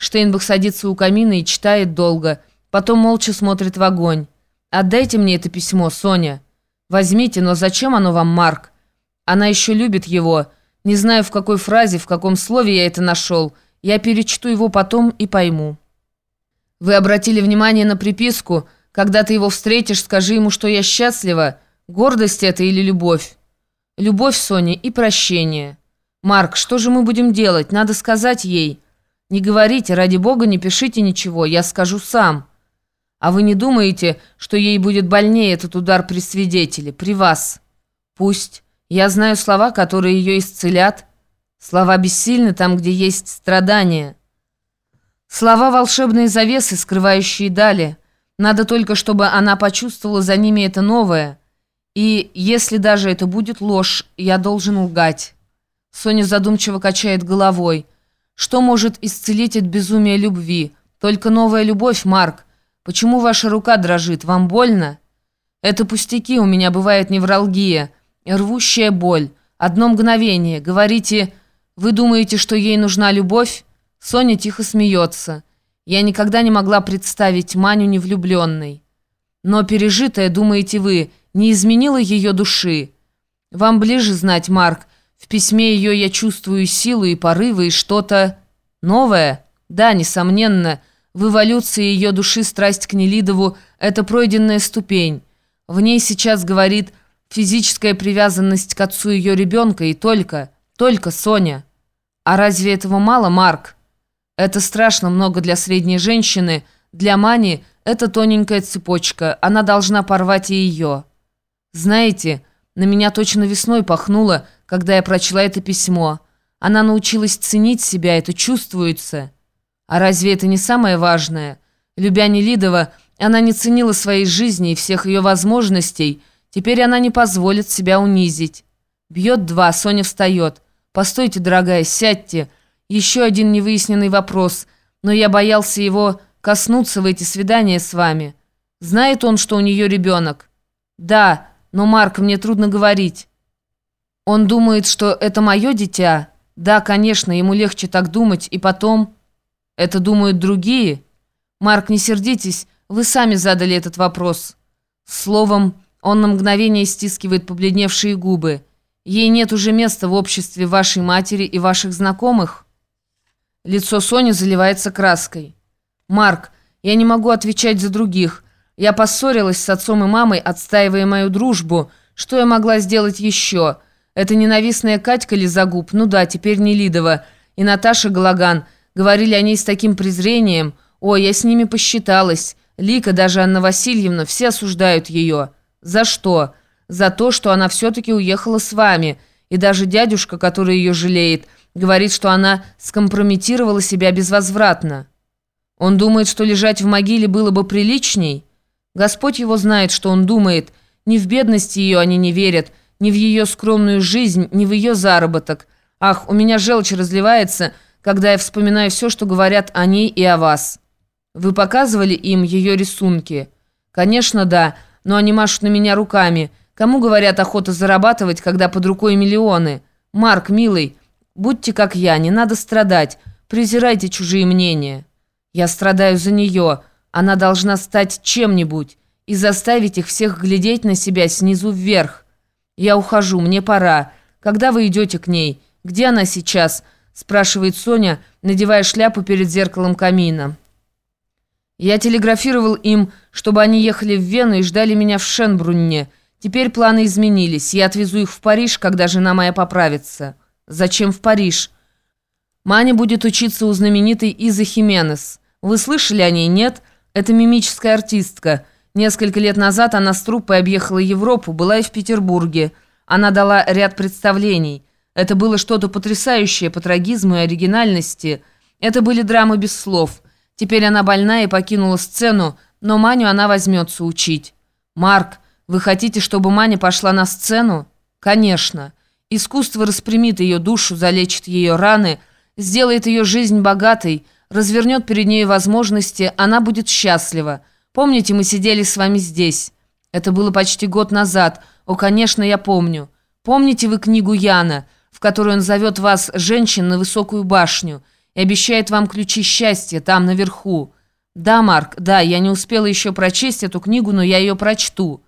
Штейнбах садится у камина и читает долго, потом молча смотрит в огонь. «Отдайте мне это письмо, Соня». «Возьмите, но зачем оно вам, Марк?» Она еще любит его. Не знаю, в какой фразе, в каком слове я это нашел. Я перечту его потом и пойму. Вы обратили внимание на приписку «Когда ты его встретишь, скажи ему, что я счастлива». Гордость это или любовь? Любовь, Соня, и прощение. Марк, что же мы будем делать? Надо сказать ей. Не говорите, ради бога, не пишите ничего, я скажу сам. А вы не думаете, что ей будет больнее этот удар при свидетеле, при вас? Пусть. Я знаю слова, которые ее исцелят. Слова бессильны там, где есть страдания. Слова волшебные завесы, скрывающие дали. Надо только, чтобы она почувствовала за ними это новое. И если даже это будет ложь, я должен лгать. Соня задумчиво качает головой. Что может исцелить от безумия любви? Только новая любовь, Марк. Почему ваша рука дрожит? Вам больно? Это пустяки, у меня бывает невралгия. Рвущая боль. Одно мгновение. Говорите, вы думаете, что ей нужна любовь? Соня тихо смеется. Я никогда не могла представить Маню невлюбленной. Но пережитое, думаете вы, не изменило ее души? Вам ближе знать, Марк. В письме ее я чувствую силу и порывы, и что-то новое. Да, несомненно, в эволюции ее души страсть к Нелидову – это пройденная ступень. В ней сейчас говорит физическая привязанность к отцу ее ребенка и только, только Соня. А разве этого мало, Марк? Это страшно много для средней женщины, для Мани это тоненькая цепочка, она должна порвать и ее. Знаете, на меня точно весной пахнуло, когда я прочла это письмо. Она научилась ценить себя, это чувствуется. А разве это не самое важное? Любя Нелидова, она не ценила своей жизни и всех ее возможностей, Теперь она не позволит себя унизить. Бьет два, Соня встает. «Постойте, дорогая, сядьте. Еще один невыясненный вопрос, но я боялся его коснуться в эти свидания с вами. Знает он, что у нее ребенок?» «Да, но, Марк, мне трудно говорить». «Он думает, что это мое дитя?» «Да, конечно, ему легче так думать, и потом...» «Это думают другие?» «Марк, не сердитесь, вы сами задали этот вопрос». Словом... Он на мгновение стискивает побледневшие губы. Ей нет уже места в обществе вашей матери и ваших знакомых. Лицо Сони заливается краской. «Марк, я не могу отвечать за других. Я поссорилась с отцом и мамой, отстаивая мою дружбу. Что я могла сделать еще? Это ненавистная Катька Лизагуб, ну да, теперь не Лидова, и Наташа Галаган. Говорили о ней с таким презрением. Ой, я с ними посчиталась. Лика, даже Анна Васильевна, все осуждают ее». «За что?» «За то, что она все-таки уехала с вами. И даже дядюшка, который ее жалеет, говорит, что она скомпрометировала себя безвозвратно. Он думает, что лежать в могиле было бы приличней? Господь его знает, что он думает. Ни в бедности ее они не верят, ни в ее скромную жизнь, ни в ее заработок. Ах, у меня желчь разливается, когда я вспоминаю все, что говорят о ней и о вас. Вы показывали им ее рисунки?» «Конечно, да» но они машут на меня руками. Кому, говорят, охота зарабатывать, когда под рукой миллионы? Марк, милый, будьте как я, не надо страдать. Презирайте чужие мнения. Я страдаю за нее. Она должна стать чем-нибудь и заставить их всех глядеть на себя снизу вверх. Я ухожу, мне пора. Когда вы идете к ней? Где она сейчас?» спрашивает Соня, надевая шляпу перед зеркалом камина. Я телеграфировал им, чтобы они ехали в Вену и ждали меня в Шенбрунне. Теперь планы изменились. Я отвезу их в Париж, когда жена моя поправится. Зачем в Париж? Маня будет учиться у знаменитой Изы Хименес. Вы слышали о ней, нет? Это мимическая артистка. Несколько лет назад она с труппой объехала Европу, была и в Петербурге. Она дала ряд представлений. Это было что-то потрясающее по трагизму и оригинальности. Это были драмы без слов – Теперь она больна и покинула сцену, но Маню она возьмется учить. «Марк, вы хотите, чтобы Маня пошла на сцену?» «Конечно. Искусство распрямит ее душу, залечит ее раны, сделает ее жизнь богатой, развернет перед ней возможности, она будет счастлива. Помните, мы сидели с вами здесь? Это было почти год назад. О, конечно, я помню. Помните вы книгу Яна, в которой он зовет вас, женщин, на высокую башню?» и обещает вам ключи счастья там, наверху. Да, Марк, да, я не успела еще прочесть эту книгу, но я ее прочту».